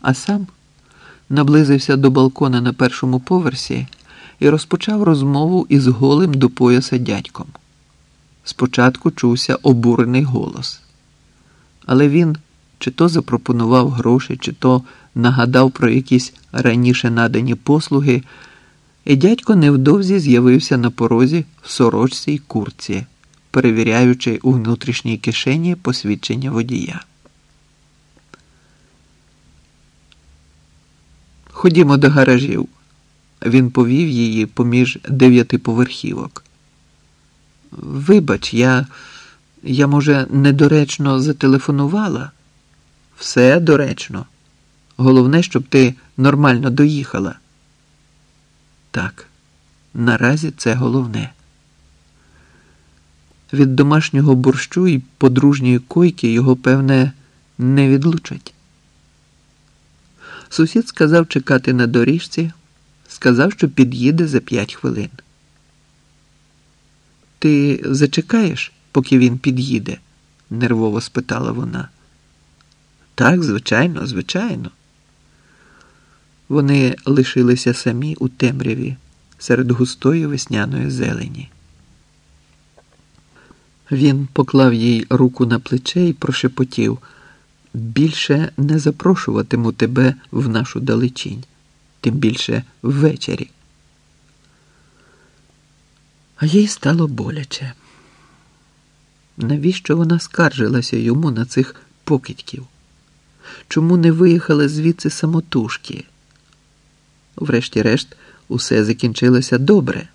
а сам наблизився до балкона на першому поверсі і розпочав розмову із голим до пояса дядьком. Спочатку чувся обурений голос, але він чи то запропонував гроші, чи то нагадав про якісь раніше надані послуги, і дядько невдовзі з'явився на порозі в сорочці й курці, перевіряючи у внутрішній кишені посвідчення водія. Ходімо до гаражів. Він повів її поміж дев'ятиповерхівок. Вибач, я, я, може, недоречно зателефонувала? Все доречно. Головне, щоб ти нормально доїхала. Так, наразі це головне. Від домашнього борщу і подружньої койки його, певне, не відлучать. Сусід сказав чекати на доріжці, сказав, що під'їде за п'ять хвилин. Ти зачекаєш, поки він під'їде? нервово спитала вона. Так, звичайно, звичайно. Вони лишилися самі у темряві серед густої весняної зелені. Він поклав їй руку на плече і прошепотів більше не запрошуватиму тебе в нашу далечінь, тим більше ввечері. А їй стало боляче. Навіщо вона скаржилася йому на цих покидьків? Чому не виїхали звідси самотужки? Врешті-решт, усе закінчилося добре.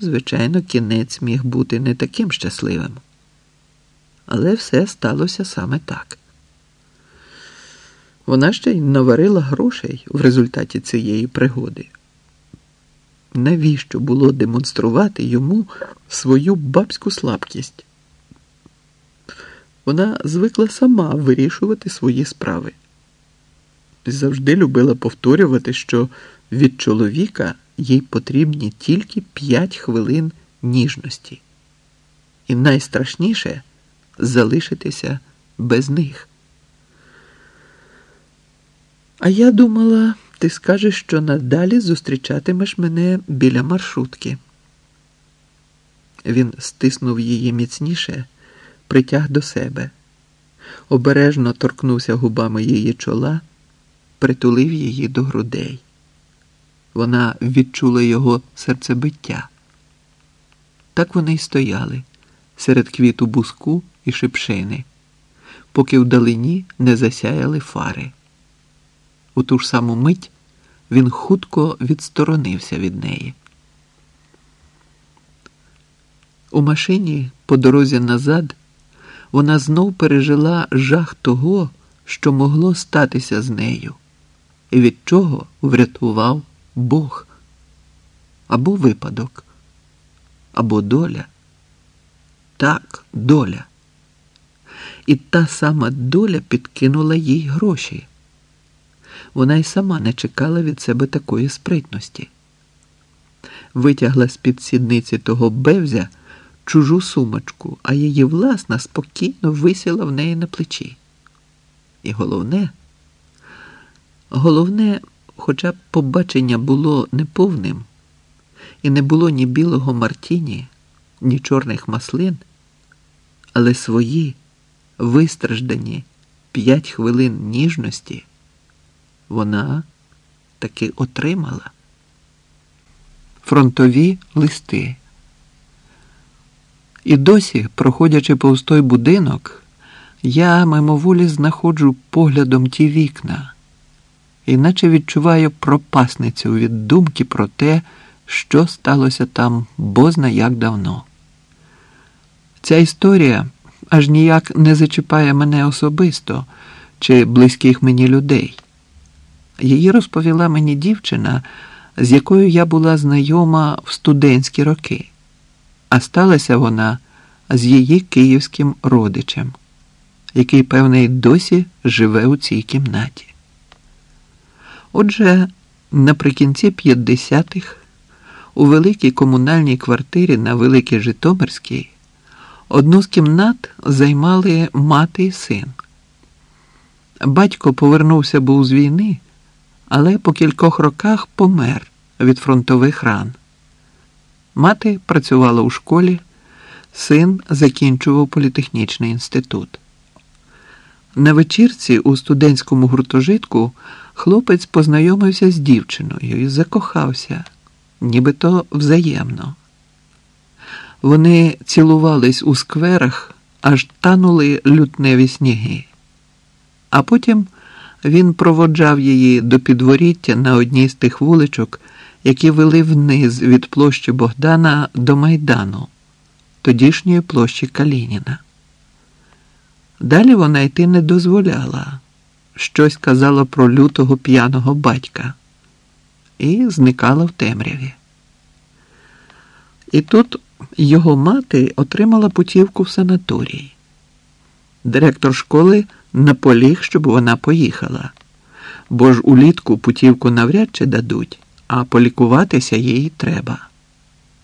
Звичайно, кінець міг бути не таким щасливим. Але все сталося саме так. Вона ще й наварила грошей в результаті цієї пригоди. Навіщо було демонструвати йому свою бабську слабкість? Вона звикла сама вирішувати свої справи. Завжди любила повторювати, що від чоловіка їй потрібні тільки п'ять хвилин ніжності. І найстрашніше залишитися без них. А я думала, ти скажеш, що надалі зустрічатимеш мене біля маршрутки. Він стиснув її міцніше, притяг до себе, обережно торкнувся губами її чола, притулив її до грудей. Вона відчула його серцебиття. Так вони й стояли серед квіту буску і шипшини, поки вдалині не засяяли фари. У ту ж саму мить він хутко відсторонився від неї. У машині по дорозі назад вона знов пережила жах того, що могло статися з нею, і від чого врятував Бог або випадок, або доля. Так, доля. І та сама доля підкинула їй гроші. Вона й сама не чекала від себе такої спритності. Витягла з під сідниці того бевзя чужу сумочку, а її власна спокійно висіла в неї на плечі. І головне, головне, хоча б побачення було неповним, і не було ні білого Мартіні, ні чорних маслин, але свої вистраждані п'ять хвилин ніжності вона таки отримала. Фронтові листи. І досі, проходячи повз той будинок, я мимоволі знаходжу поглядом ті вікна, іначе відчуваю пропасницю від думки про те, що сталося там бозна як давно. Ця історія аж ніяк не зачіпає мене особисто чи близьких мені людей. Її розповіла мені дівчина, з якою я була знайома в студентські роки, а сталася вона з її київським родичем, який, певний, досі живе у цій кімнаті. Отже, наприкінці 50-х у великій комунальній квартирі на Великій Житомирській одну з кімнат займали мати і син. Батько повернувся був з війни, але по кількох роках помер від фронтових ран. Мати працювала у школі, син закінчував політехнічний інститут. На вечірці у студентському гуртожитку хлопець познайомився з дівчиною і закохався, нібито взаємно. Вони цілувались у скверах, аж танули лютневі сніги. А потім він проводжав її до підворіття на одній з тих вуличок, які вели вниз від площі Богдана до Майдану, тодішньої площі Калініна. Далі вона йти не дозволяла, щось казала про лютого п'яного батька і зникала в темряві. І тут його мати отримала путівку в санаторій. Директор школи наполіг, щоб вона поїхала, бо ж улітку путівку навряд чи дадуть, а полікуватися їй треба.